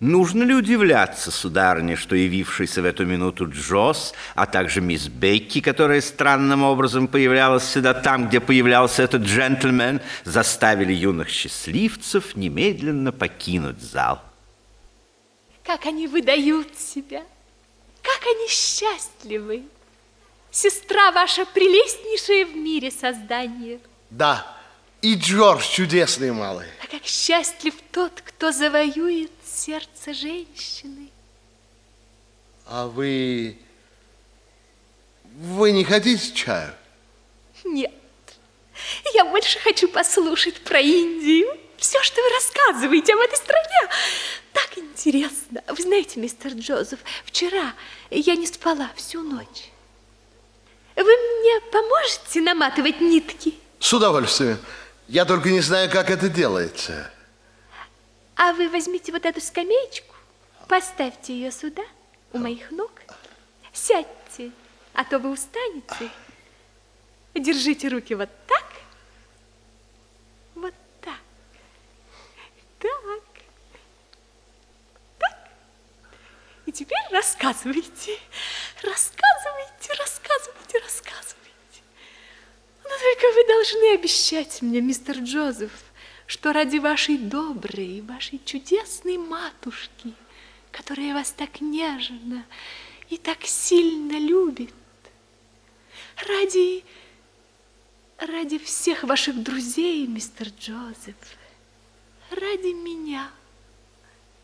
Нужно ли удивляться, сударыня, что явившийся в эту минуту Джосс, а также мисс Бекки, которая странным образом появлялась всегда там, где появлялся этот джентльмен, заставили юных счастливцев немедленно покинуть зал? Как они выдают себя, как они счастливы. Сестра ваша прелестнейшее в мире создание. Да, и Джордж чудесный малый. А как счастлив тот, кто завоюет сердце женщины. А вы... Вы не хотите чаю? Нет, я больше хочу послушать про Индию. Все, что вы рассказываете об этой стране, так интересно. Вы знаете, мистер Джозеф, вчера я не спала всю ночь. Вы мне поможете наматывать нитки? С удовольствием. Я только не знаю, как это делается. А вы возьмите вот эту скамеечку, поставьте ее сюда, у моих ног, сядьте, а то вы устанете. Держите руки вот так, вот так, так, так. И теперь рассказывайте, рассказывайте, рассказывайте, рассказывайте. Только вы должны обещать мне, мистер Джозеф, что ради вашей доброй, вашей чудесной матушки, которая вас так нежно и так сильно любит, ради, ради всех ваших друзей, мистер Джозеф, ради меня,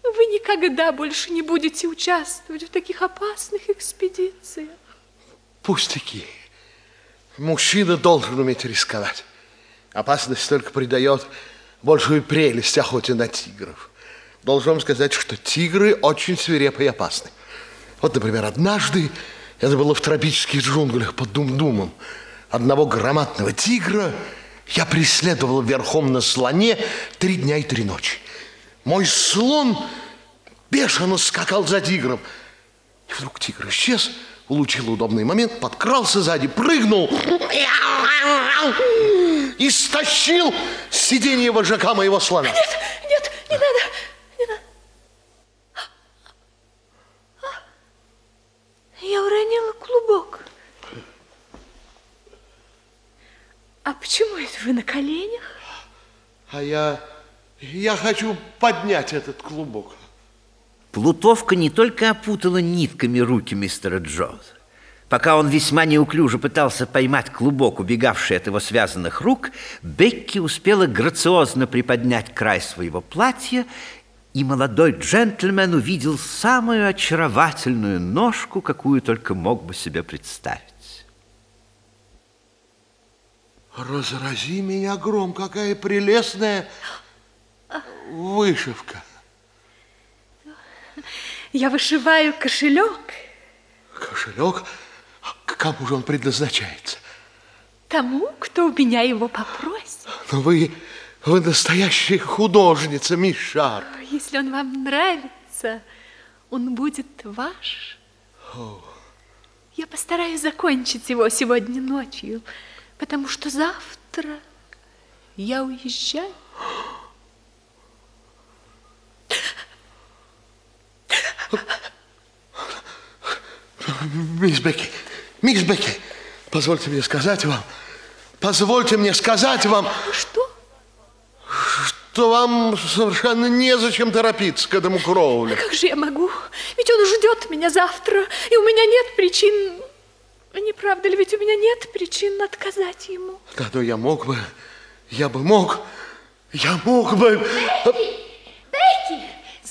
вы никогда больше не будете участвовать в таких опасных экспедициях. Пустяки. Мужчина должен уметь рисковать. Опасность только придает большую прелесть охоте на тигров. Должен вам сказать, что тигры очень свирепы и опасны. Вот, например, однажды это было в тропических джунглях под Дум-Думом. Одного громадного тигра я преследовал верхом на слоне три дня и три ночи. Мой слон бешено скакал за тигром. И вдруг тигр исчез, улучил удобный момент, подкрался сзади, прыгнул и стащил с сиденья вожака моего слона. Нет, нет, не надо, не надо. Я уронила клубок. А почему это вы на коленях? А я, я хочу поднять этот клубок. Плутовка не только опутала нитками руки мистера Джоза. Пока он весьма неуклюже пытался поймать клубок, убегавший от его связанных рук, Бекки успела грациозно приподнять край своего платья, и молодой джентльмен увидел самую очаровательную ножку, какую только мог бы себе представить. Разрази меня гром, какая прелестная вышивка. Я вышиваю кошелек Кошелек? К кому же он предназначается? тому, кто у меня его попросит. Но вы, вы настоящая художница, мисс Шарп. Если он вам нравится, он будет ваш. Я постараюсь закончить его сегодня ночью, потому что завтра я уезжаю. Мисс Бекки, мисс Бекки, позвольте мне сказать вам, позвольте мне сказать вам, Что? что вам совершенно незачем торопиться к этому Кроули. Как же я могу? Ведь он ждет меня завтра, и у меня нет причин... Не правда ли, ведь у меня нет причин отказать ему? Да, но я мог бы, я бы мог, я мог бы... Бекки,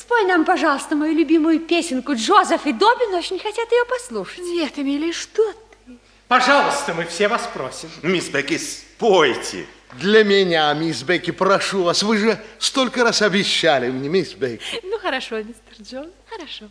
спой нам, пожалуйста, мою любимую песенку. Джозеф и Добин очень хотят ее послушать. Нет, Эмили, что ты? Пожалуйста, мы все вас просим. Мисс Бекки, спойте. Для меня, мисс Бекки, прошу вас, вы же столько раз обещали мне, мисс Бекки. Ну, хорошо, мистер Джон, хорошо.